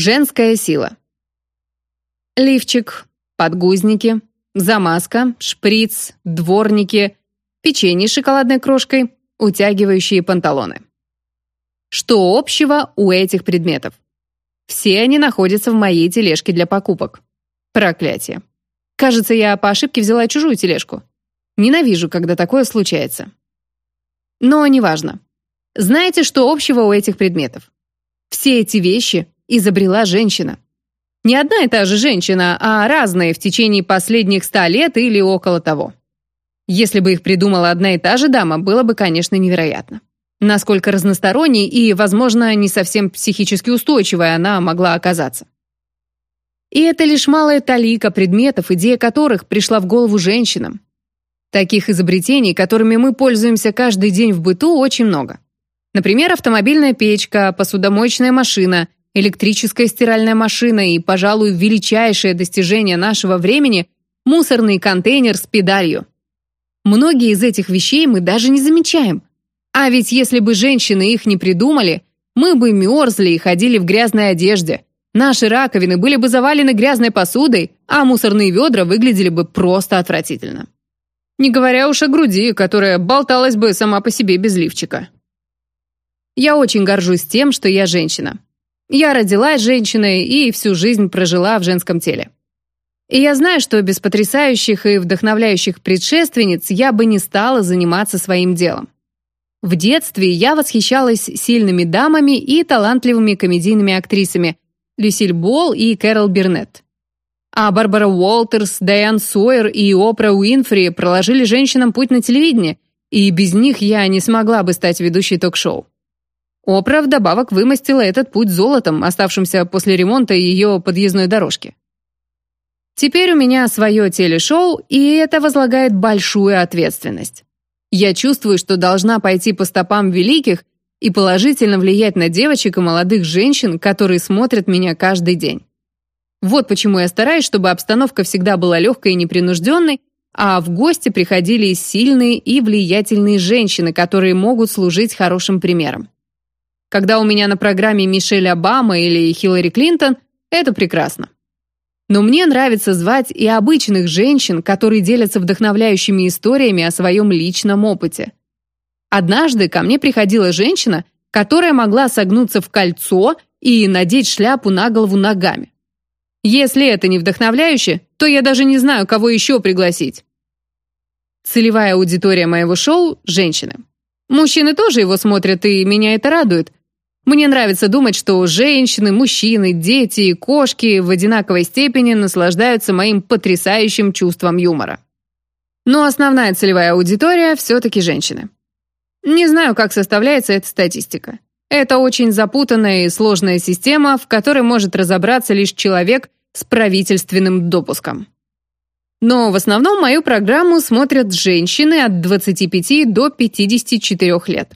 Женская сила. Лифчик, подгузники, замазка, шприц, дворники, печенье с шоколадной крошкой, утягивающие панталоны. Что общего у этих предметов? Все они находятся в моей тележке для покупок. Проклятие. Кажется, я по ошибке взяла чужую тележку. Ненавижу, когда такое случается. Но неважно. Знаете, что общего у этих предметов? Все эти вещи изобрела женщина. Не одна и та же женщина, а разные в течение последних ста лет или около того. Если бы их придумала одна и та же дама, было бы, конечно, невероятно. Насколько разносторонней и, возможно, не совсем психически устойчивой она могла оказаться. И это лишь малая талика предметов, идея которых пришла в голову женщинам. Таких изобретений, которыми мы пользуемся каждый день в быту, очень много. Например, автомобильная печка, посудомоечная машина, электрическая стиральная машина и, пожалуй, величайшее достижение нашего времени – мусорный контейнер с педалью. Многие из этих вещей мы даже не замечаем. А ведь если бы женщины их не придумали, мы бы мерзли и ходили в грязной одежде. Наши раковины были бы завалены грязной посудой, а мусорные ведра выглядели бы просто отвратительно. Не говоря уж о груди, которая болталась бы сама по себе без лифчика. Я очень горжусь тем, что я женщина. Я родилась женщиной и всю жизнь прожила в женском теле. И я знаю, что без потрясающих и вдохновляющих предшественниц я бы не стала заниматься своим делом. В детстве я восхищалась сильными дамами и талантливыми комедийными актрисами Люсиль Болл и Кэрол Бернетт. А Барбара Уолтерс, Дайан Сойер и Опра Уинфри проложили женщинам путь на телевидение, и без них я не смогла бы стать ведущей ток-шоу. Опра вдобавок вымостила этот путь золотом, оставшимся после ремонта ее подъездной дорожки. Теперь у меня свое телешоу, и это возлагает большую ответственность. Я чувствую, что должна пойти по стопам великих и положительно влиять на девочек и молодых женщин, которые смотрят меня каждый день. Вот почему я стараюсь, чтобы обстановка всегда была легкой и непринужденной, а в гости приходили сильные и влиятельные женщины, которые могут служить хорошим примером. Когда у меня на программе Мишель Обама или Хиллари Клинтон, это прекрасно. Но мне нравится звать и обычных женщин, которые делятся вдохновляющими историями о своем личном опыте. Однажды ко мне приходила женщина, которая могла согнуться в кольцо и надеть шляпу на голову ногами. Если это не вдохновляюще, то я даже не знаю, кого еще пригласить. Целевая аудитория моего шоу – женщины. Мужчины тоже его смотрят, и меня это радует, мне нравится думать, что женщины, мужчины, дети и кошки в одинаковой степени наслаждаются моим потрясающим чувством юмора. Но основная целевая аудитория все-таки женщины. Не знаю, как составляется эта статистика. Это очень запутанная и сложная система, в которой может разобраться лишь человек с правительственным допуском. Но в основном мою программу смотрят женщины от 25 до 54 лет.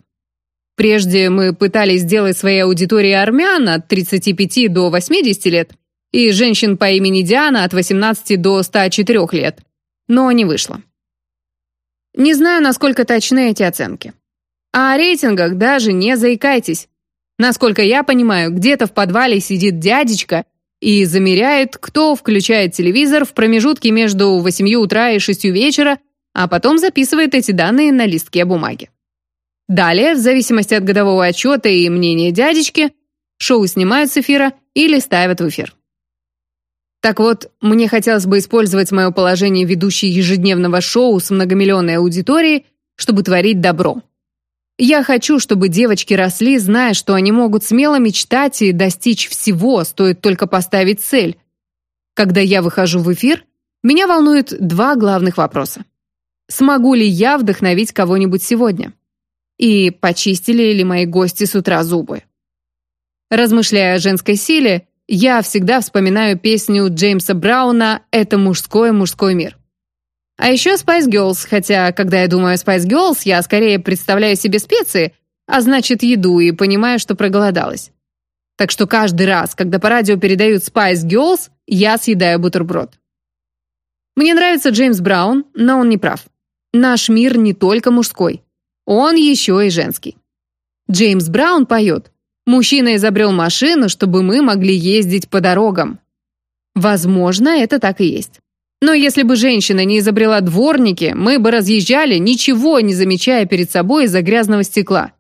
Прежде мы пытались сделать своей аудитории армян от 35 до 80 лет и женщин по имени Диана от 18 до 104 лет, но не вышло. Не знаю, насколько точны эти оценки. А о рейтингах даже не заикайтесь. Насколько я понимаю, где-то в подвале сидит дядечка и замеряет, кто включает телевизор в промежутке между 8 утра и 6 вечера, а потом записывает эти данные на листке бумаги. Далее, в зависимости от годового отчета и мнения дядечки, шоу снимают с эфира или ставят в эфир. Так вот, мне хотелось бы использовать мое положение ведущей ежедневного шоу с многомиллионной аудиторией, чтобы творить добро. Я хочу, чтобы девочки росли, зная, что они могут смело мечтать и достичь всего, стоит только поставить цель. Когда я выхожу в эфир, меня волнуют два главных вопроса. Смогу ли я вдохновить кого-нибудь сегодня? И почистили ли мои гости с утра зубы. Размышляя о женской силе, я всегда вспоминаю песню Джеймса Брауна «Это мужской-мужской мир». А еще Spice Girls, хотя, когда я думаю о Spice Girls, я скорее представляю себе специи, а значит еду, и понимаю, что проголодалась. Так что каждый раз, когда по радио передают Spice Girls, я съедаю бутерброд. Мне нравится Джеймс Браун, но он не прав. Наш мир не только мужской. Он еще и женский. Джеймс Браун поет Мужчина изобрел машину, чтобы мы могли ездить по дорогам. Возможно, это так и есть. Но если бы женщина не изобрела дворники, мы бы разъезжали, ничего не замечая перед собой из-за грязного стекла.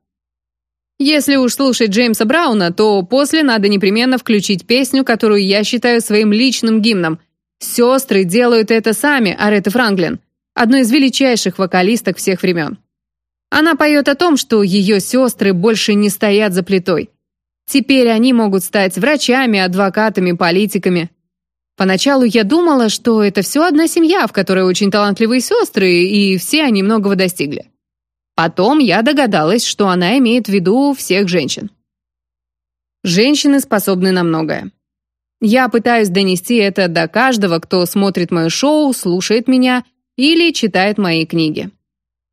Если уж слушать Джеймса Брауна, то после надо непременно включить песню, которую я считаю своим личным гимном. «Сестры делают это сами» Ареты Франклин, одной из величайших вокалисток всех времен. Она поет о том, что ее сестры больше не стоят за плитой. Теперь они могут стать врачами, адвокатами, политиками. Поначалу я думала, что это все одна семья, в которой очень талантливые сестры, и все они многого достигли. Потом я догадалась, что она имеет в виду всех женщин. Женщины способны на многое. Я пытаюсь донести это до каждого, кто смотрит мое шоу, слушает меня или читает мои книги.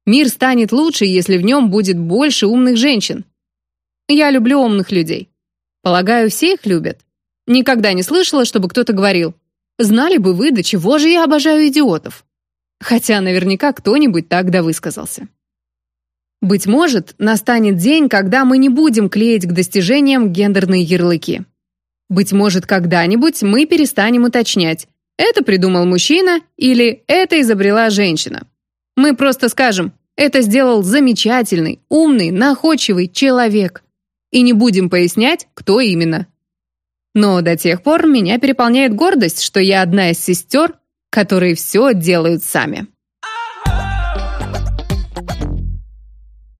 Мир станет лучше, если в нем будет больше умных женщин. Я люблю умных людей. Полагаю, все их любят. Никогда не слышала, чтобы кто-то говорил, «Знали бы вы, до чего же я обожаю идиотов». Хотя наверняка кто-нибудь тогда высказался. Быть может, настанет день, когда мы не будем клеить к достижениям гендерные ярлыки. Быть может, когда-нибудь мы перестанем уточнять, это придумал мужчина или это изобрела женщина. Мы просто скажем, это сделал замечательный, умный, находчивый человек. И не будем пояснять, кто именно. Но до тех пор меня переполняет гордость, что я одна из сестер, которые все делают сами.